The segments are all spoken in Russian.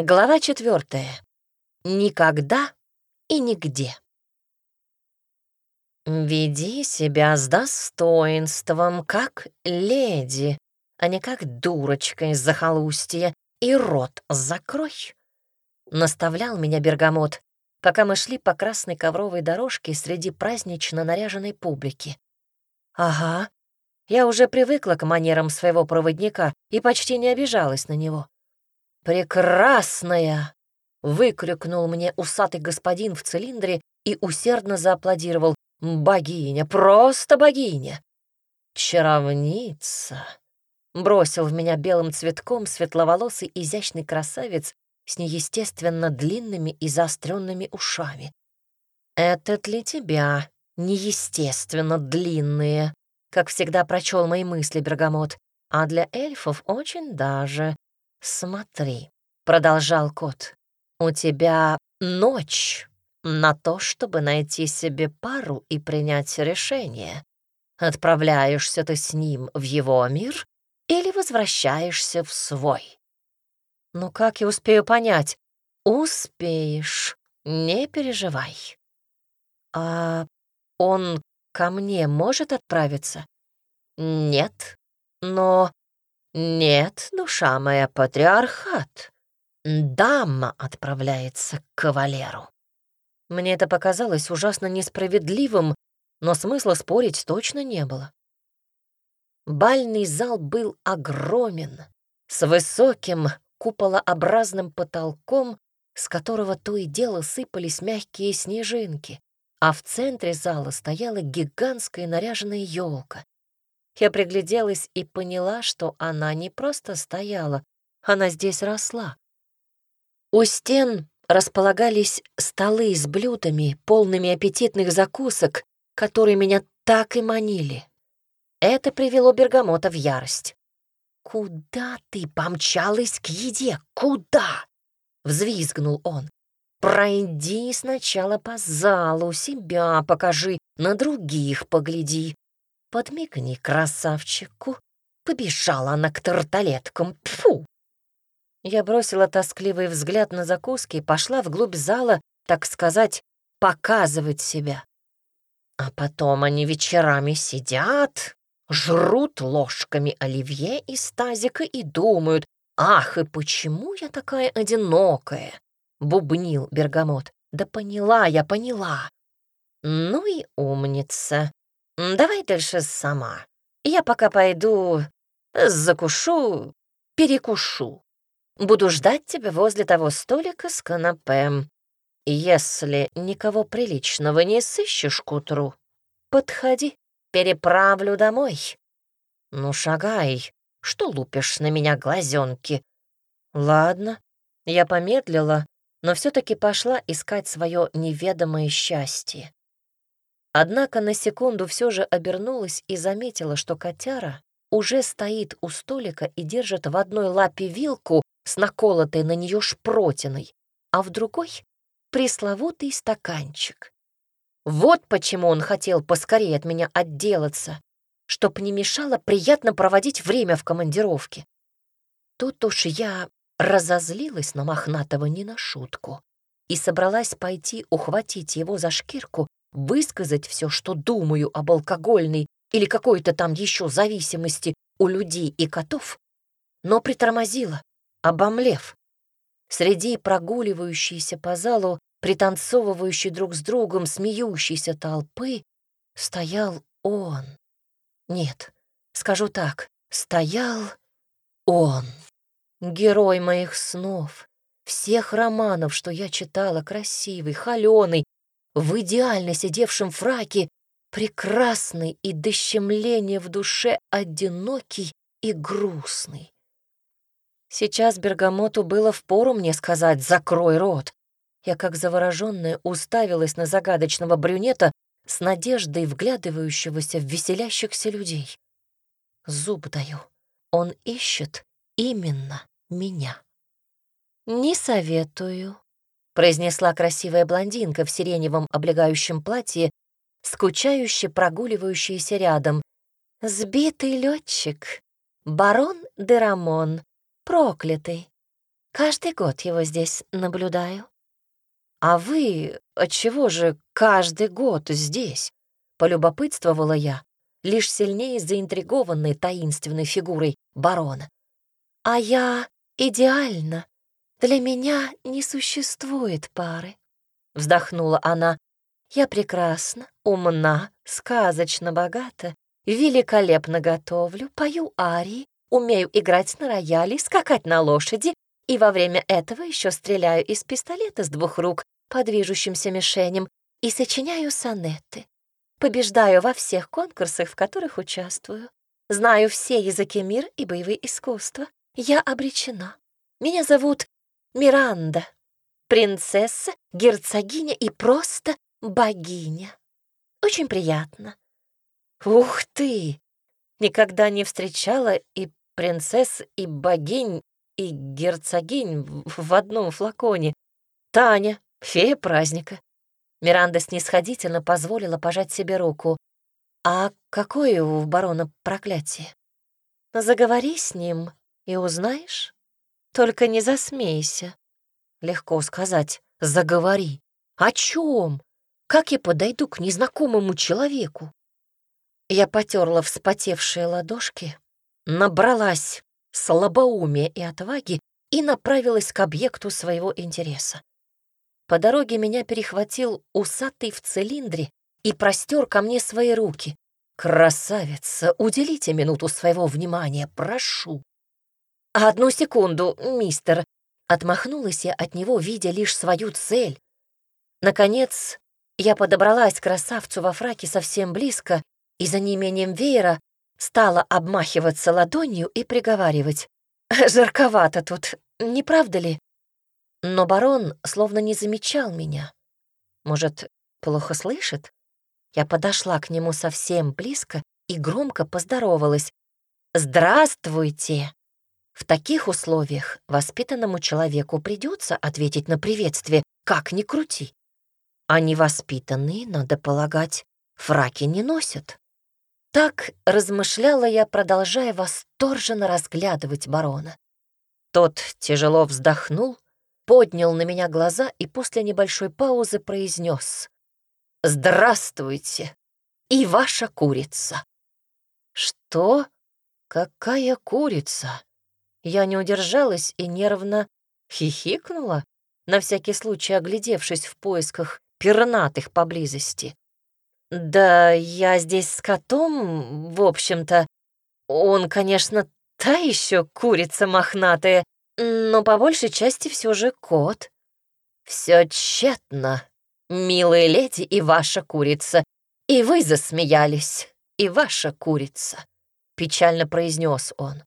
Глава четвертая. Никогда и нигде. «Веди себя с достоинством, как леди, а не как дурочка из захолустья, и рот закрой», — наставлял меня Бергамот, пока мы шли по красной ковровой дорожке среди празднично наряженной публики. «Ага, я уже привыкла к манерам своего проводника и почти не обижалась на него. «Прекрасная!» — выкрикнул мне усатый господин в цилиндре и усердно зааплодировал. «Богиня! Просто богиня!» «Чаровница!» — бросил в меня белым цветком светловолосый изящный красавец с неестественно длинными и заостренными ушами. «Это для тебя неестественно длинные», как всегда прочел мои мысли Бергамот, а для эльфов очень даже. «Смотри», — продолжал кот, — «у тебя ночь на то, чтобы найти себе пару и принять решение. Отправляешься ты с ним в его мир или возвращаешься в свой?» «Ну как я успею понять?» «Успеешь, не переживай». «А он ко мне может отправиться?» «Нет, но «Нет, душа моя, патриархат. Дама отправляется к кавалеру». Мне это показалось ужасно несправедливым, но смысла спорить точно не было. Бальный зал был огромен, с высоким куполообразным потолком, с которого то и дело сыпались мягкие снежинки, а в центре зала стояла гигантская наряженная елка. Я пригляделась и поняла, что она не просто стояла, она здесь росла. У стен располагались столы с блюдами, полными аппетитных закусок, которые меня так и манили. Это привело Бергамота в ярость. «Куда ты помчалась к еде? Куда?» — взвизгнул он. «Пройди сначала по залу, себя покажи, на других погляди, Подмигни красавчику. Побежала она к тарталеткам. Фу! Я бросила тоскливый взгляд на закуски и пошла вглубь зала, так сказать, показывать себя. А потом они вечерами сидят, жрут ложками оливье из тазика и думают, «Ах, и почему я такая одинокая?» — бубнил Бергамот. «Да поняла я, поняла». «Ну и умница. Давай дальше сама. Я пока пойду закушу, перекушу. Буду ждать тебя возле того столика с канапе. Если никого приличного не сыщешь к утру, подходи, переправлю домой. Ну, шагай, что лупишь на меня глазенки? Ладно, я помедлила, но все таки пошла искать свое неведомое счастье. Однако на секунду все же обернулась и заметила, что котяра уже стоит у столика и держит в одной лапе вилку с наколотой на нее шпротиной, а в другой — пресловутый стаканчик. Вот почему он хотел поскорее от меня отделаться, чтоб не мешало приятно проводить время в командировке. Тут уж я разозлилась на Мохнатого не на шутку и собралась пойти ухватить его за шкирку высказать все, что думаю об алкогольной или какой-то там еще зависимости у людей и котов, но притормозила, обомлев. Среди прогуливающейся по залу, пританцовывающей друг с другом, смеющейся толпы, стоял он. Нет, скажу так, стоял он, герой моих снов, всех романов, что я читала, красивый, холеный, в идеально сидевшем фраке, прекрасный и до щемления в душе одинокий и грустный. Сейчас Бергамоту было впору мне сказать «закрой рот». Я, как завороженная, уставилась на загадочного брюнета с надеждой вглядывающегося в веселящихся людей. Зуб даю, он ищет именно меня. «Не советую», произнесла красивая блондинка в сиреневом облегающем платье, скучающе прогуливающаяся рядом. «Сбитый летчик, барон Дерамон, проклятый. Каждый год его здесь наблюдаю. А вы отчего же каждый год здесь? Полюбопытствовала я, лишь сильнее заинтригованной таинственной фигурой барона. А я идеально. Для меня не существует пары. Вздохнула она. Я прекрасна, умна, сказочно богата, великолепно готовлю, пою арии, умею играть на рояле, скакать на лошади и во время этого еще стреляю из пистолета с двух рук по движущимся мишеням и сочиняю сонеты. Побеждаю во всех конкурсах, в которых участвую. Знаю все языки мира и боевые искусства. Я обречена. Меня зовут Миранда, принцесса, герцогиня и просто богиня. Очень приятно. Ух ты! Никогда не встречала и принцесс, и богинь, и герцогинь в одном флаконе. Таня, фея праздника. Миранда снисходительно позволила пожать себе руку. А какое у барона проклятие? Заговори с ним и узнаешь. Только не засмейся. Легко сказать «заговори». О чем? Как я подойду к незнакомому человеку? Я потерла вспотевшие ладошки, набралась слабоумия и отваги и направилась к объекту своего интереса. По дороге меня перехватил усатый в цилиндре и простер ко мне свои руки. «Красавица, уделите минуту своего внимания, прошу». «Одну секунду, мистер», — отмахнулась я от него, видя лишь свою цель. Наконец, я подобралась к красавцу во фраке совсем близко и за неимением веера стала обмахиваться ладонью и приговаривать. «Жарковато тут, не правда ли?» Но барон словно не замечал меня. Может, плохо слышит? Я подошла к нему совсем близко и громко поздоровалась. «Здравствуйте!» В таких условиях воспитанному человеку придется ответить на приветствие, как ни крути. А невоспитанные, надо полагать, фраки не носят. Так размышляла я, продолжая восторженно разглядывать барона. Тот тяжело вздохнул, поднял на меня глаза и после небольшой паузы произнес «Здравствуйте! И ваша курица!» «Что? Какая курица?» Я не удержалась и нервно хихикнула, на всякий случай оглядевшись в поисках пернатых поблизости. «Да я здесь с котом, в общем-то. Он, конечно, та еще курица мохнатая, но по большей части все же кот. Все тщетно, милые леди и ваша курица. И вы засмеялись, и ваша курица», — печально произнес он.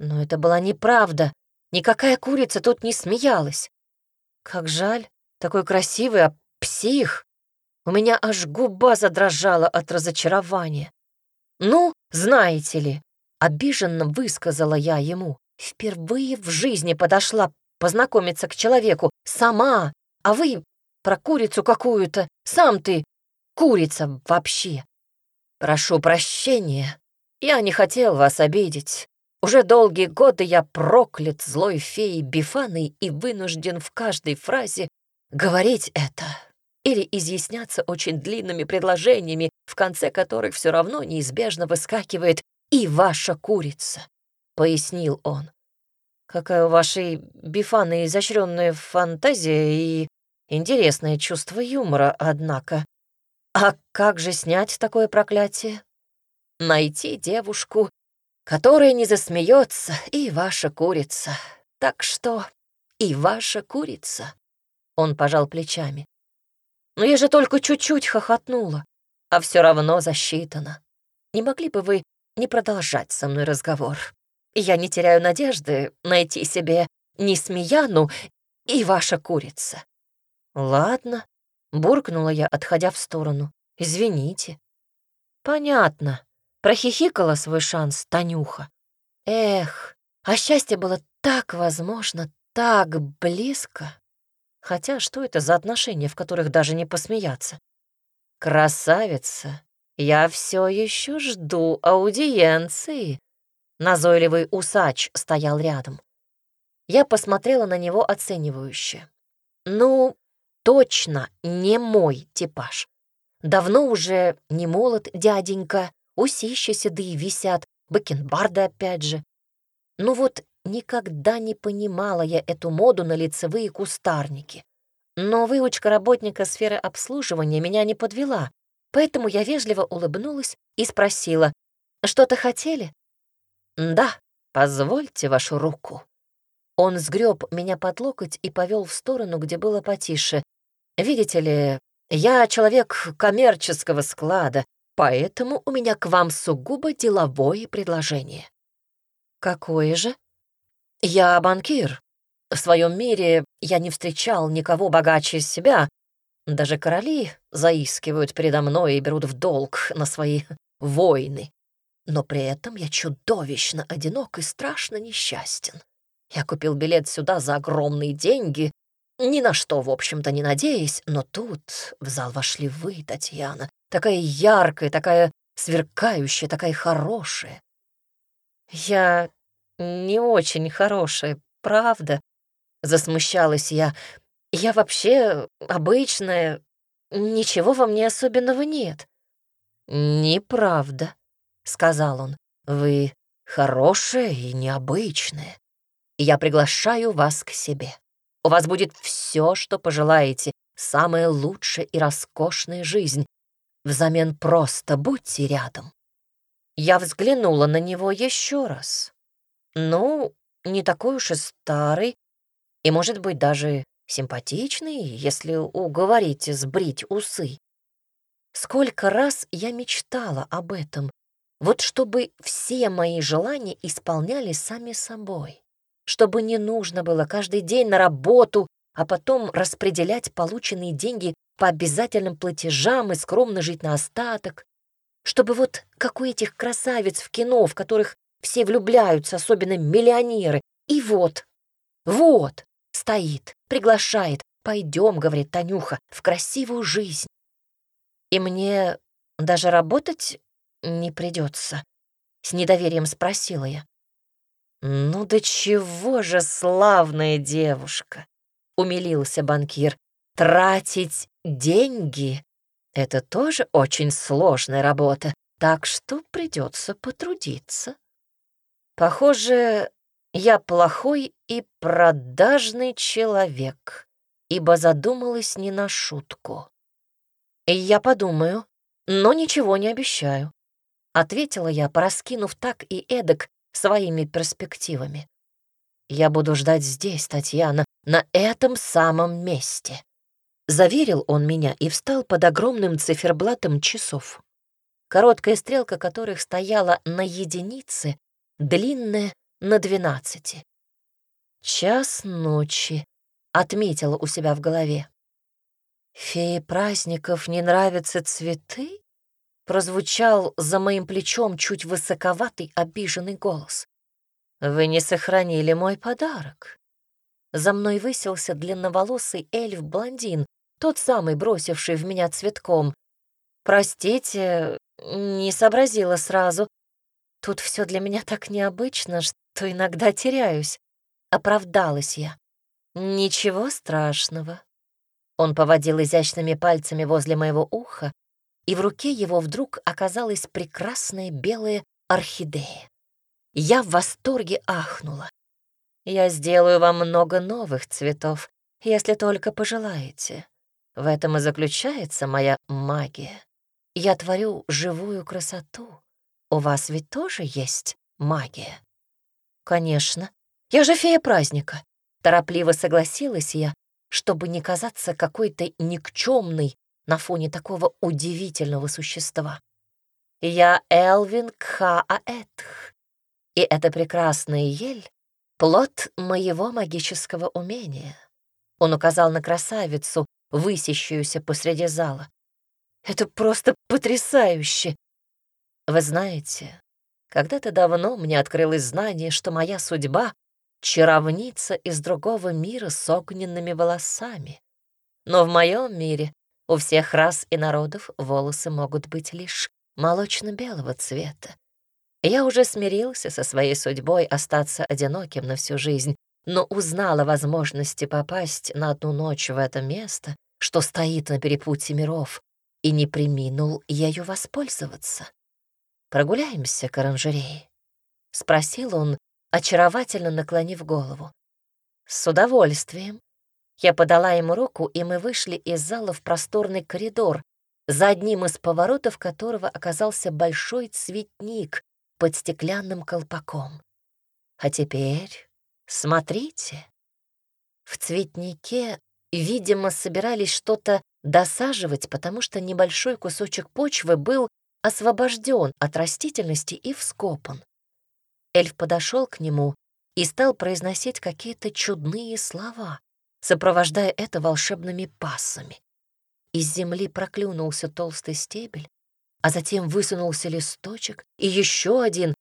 Но это была неправда. Никакая курица тут не смеялась. Как жаль, такой красивый, а псих. У меня аж губа задрожала от разочарования. «Ну, знаете ли», — обиженно высказала я ему, «впервые в жизни подошла познакомиться к человеку сама, а вы про курицу какую-то, сам ты курица вообще. Прошу прощения, я не хотел вас обидеть. Уже долгие годы я проклят злой феей Бифаной и вынужден в каждой фразе говорить это или изъясняться очень длинными предложениями, в конце которых все равно неизбежно выскакивает «и ваша курица», — пояснил он. Какая у вашей бифаны изощренная фантазия и интересное чувство юмора, однако. А как же снять такое проклятие? Найти девушку, которая не засмеется, и ваша курица. Так что и ваша курица. Он пожал плечами. Но я же только чуть-чуть хохотнула, а все равно засчитано. Не могли бы вы не продолжать со мной разговор? Я не теряю надежды найти себе Несмеяну и ваша курица. Ладно, буркнула я, отходя в сторону. Извините. Понятно. Прохихикала свой шанс Танюха. Эх, а счастье было так возможно, так близко. Хотя что это за отношения, в которых даже не посмеяться? Красавица, я все еще жду аудиенции. Назойливый усач стоял рядом. Я посмотрела на него оценивающе. Ну, точно не мой типаж. Давно уже не молод дяденька, усища седые висят, бакенбарды опять же. Ну вот никогда не понимала я эту моду на лицевые кустарники. Но выучка работника сферы обслуживания меня не подвела, поэтому я вежливо улыбнулась и спросила, «Что-то хотели?» «Да, позвольте вашу руку». Он сгреб меня под локоть и повел в сторону, где было потише. «Видите ли, я человек коммерческого склада, поэтому у меня к вам сугубо деловое предложение». «Какое же?» «Я банкир. В своем мире я не встречал никого богаче себя. Даже короли заискивают передо мной и берут в долг на свои войны. Но при этом я чудовищно одинок и страшно несчастен. Я купил билет сюда за огромные деньги, ни на что, в общем-то, не надеясь, но тут в зал вошли вы, Татьяна, такая яркая, такая сверкающая, такая хорошая. Я не очень хорошая, правда? Засмущалась я. Я вообще обычная, ничего во мне особенного нет. Неправда, сказал он. Вы хорошая и необычная я приглашаю вас к себе. У вас будет все, что пожелаете, самая лучшая и роскошная жизнь. Взамен просто будьте рядом. Я взглянула на него еще раз. Ну, не такой уж и старый, и, может быть, даже симпатичный, если уговорите сбрить усы. Сколько раз я мечтала об этом, вот чтобы все мои желания исполнялись сами собой чтобы не нужно было каждый день на работу, а потом распределять полученные деньги по обязательным платежам и скромно жить на остаток, чтобы вот как у этих красавиц в кино, в которых все влюбляются, особенно миллионеры, и вот, вот, стоит, приглашает, пойдем, говорит Танюха, в красивую жизнь. И мне даже работать не придется. С недоверием спросила я. «Ну да чего же славная девушка!» — умилился банкир. «Тратить деньги — это тоже очень сложная работа, так что придется потрудиться. Похоже, я плохой и продажный человек, ибо задумалась не на шутку. Я подумаю, но ничего не обещаю. Ответила я, пораскинув так и эдак своими перспективами. «Я буду ждать здесь, Татьяна, на этом самом месте», — заверил он меня и встал под огромным циферблатом часов, короткая стрелка которых стояла на единице, длинная — на двенадцати. «Час ночи», — отметила у себя в голове. «Феи праздников не нравятся цветы?» Прозвучал за моим плечом чуть высоковатый обиженный голос. «Вы не сохранили мой подарок». За мной высился длинноволосый эльф-блондин, тот самый, бросивший в меня цветком. «Простите, не сообразила сразу. Тут все для меня так необычно, что иногда теряюсь». Оправдалась я. «Ничего страшного». Он поводил изящными пальцами возле моего уха, и в руке его вдруг оказалась прекрасная белая орхидея. Я в восторге ахнула. «Я сделаю вам много новых цветов, если только пожелаете. В этом и заключается моя магия. Я творю живую красоту. У вас ведь тоже есть магия?» «Конечно. Я же фея праздника», — торопливо согласилась я, чтобы не казаться какой-то никчемной на фоне такого удивительного существа. Я Элвин Кхааэтх, и эта прекрасная ель — плод моего магического умения. Он указал на красавицу, высящуюся посреди зала. Это просто потрясающе! Вы знаете, когда-то давно мне открылось знание, что моя судьба — чаровница из другого мира с огненными волосами. Но в моем мире у всех рас и народов волосы могут быть лишь молочно-белого цвета. Я уже смирился со своей судьбой остаться одиноким на всю жизнь, но узнал о возможности попасть на одну ночь в это место, что стоит на перепутье миров, и не приминул ею воспользоваться. «Прогуляемся к оранжерее?» — спросил он, очаровательно наклонив голову. «С удовольствием». Я подала ему руку, и мы вышли из зала в просторный коридор, за одним из поворотов которого оказался большой цветник под стеклянным колпаком. А теперь смотрите. В цветнике, видимо, собирались что-то досаживать, потому что небольшой кусочек почвы был освобожден от растительности и вскопан. Эльф подошел к нему и стал произносить какие-то чудные слова, сопровождая это волшебными пассами. Из земли проклюнулся толстый стебель, а затем высунулся листочек и еще один,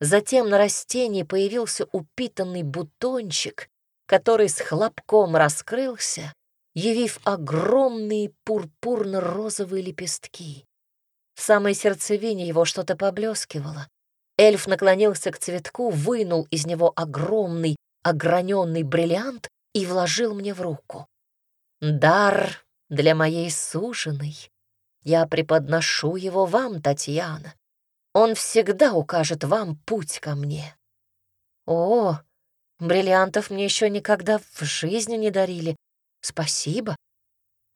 Затем на растении появился упитанный бутончик, который с хлопком раскрылся, явив огромные пурпурно-розовые лепестки. В самой сердцевине его что-то поблескивало. Эльф наклонился к цветку, вынул из него огромный ограненный бриллиант и вложил мне в руку. «Дар для моей суженой. Я преподношу его вам, Татьяна. Он всегда укажет вам путь ко мне. О, бриллиантов мне еще никогда в жизни не дарили. Спасибо.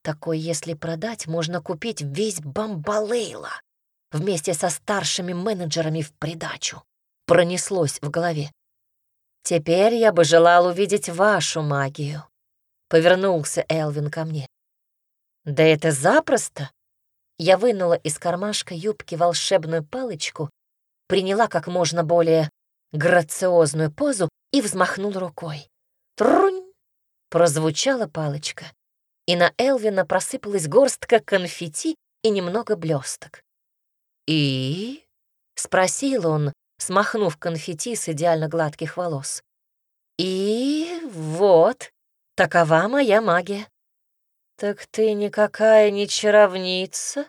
Такой, если продать, можно купить весь Бамбалейла вместе со старшими менеджерами в придачу. Пронеслось в голове. Теперь я бы желал увидеть вашу магию. Повернулся Элвин ко мне. Да это запросто. Я вынула из кармашка юбки волшебную палочку, приняла как можно более грациозную позу и взмахнула рукой. Трунь! Прозвучала палочка, и на Элвина просыпалась горстка конфетти и немного блесток. «И?» — спросил он, смахнув конфетти с идеально гладких волос. «И вот, такова моя магия. «Так ты никакая не чаровница?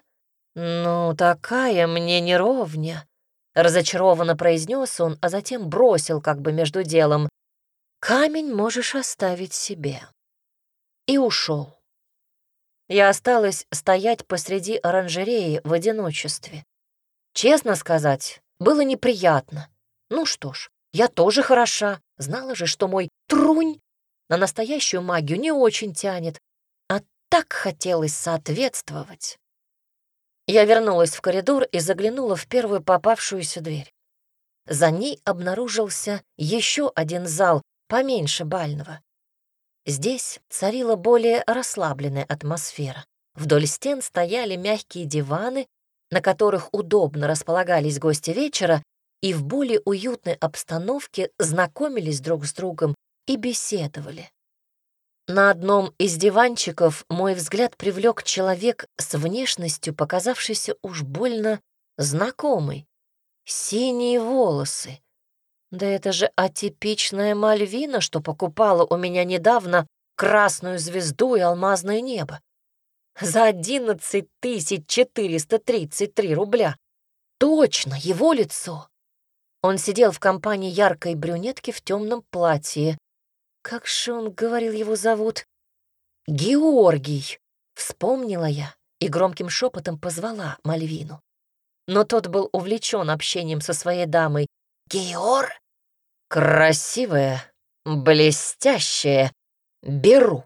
Ну, такая мне не ровня», — разочарованно произнес он, а затем бросил как бы между делом. «Камень можешь оставить себе». И ушел. Я осталась стоять посреди оранжереи в одиночестве. Честно сказать, было неприятно. Ну что ж, я тоже хороша. Знала же, что мой трунь на настоящую магию не очень тянет, так хотелось соответствовать. Я вернулась в коридор и заглянула в первую попавшуюся дверь. За ней обнаружился еще один зал, поменьше бального. Здесь царила более расслабленная атмосфера. Вдоль стен стояли мягкие диваны, на которых удобно располагались гости вечера и в более уютной обстановке знакомились друг с другом и беседовали. На одном из диванчиков мой взгляд привлек человек с внешностью, показавшейся уж больно знакомой. Синие волосы. Да это же атипичная Мальвина, что покупала у меня недавно красную звезду и алмазное небо. За одиннадцать тысяч четыреста тридцать три рубля. Точно, его лицо. Он сидел в компании яркой брюнетки в темном платье, как же он говорил, его зовут? Георгий, вспомнила я и громким шепотом позвала Мальвину. Но тот был увлечен общением со своей дамой. Геор? Красивая, блестящая. Беру.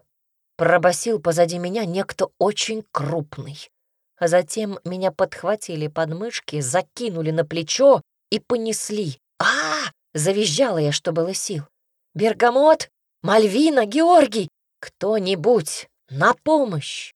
Пробасил позади меня некто очень крупный. А затем меня подхватили под мышки, закинули на плечо и понесли. а, -а, -а Завизжала я, что было сил. «Бергамот! Мальвина, Георгий! Кто-нибудь на помощь!»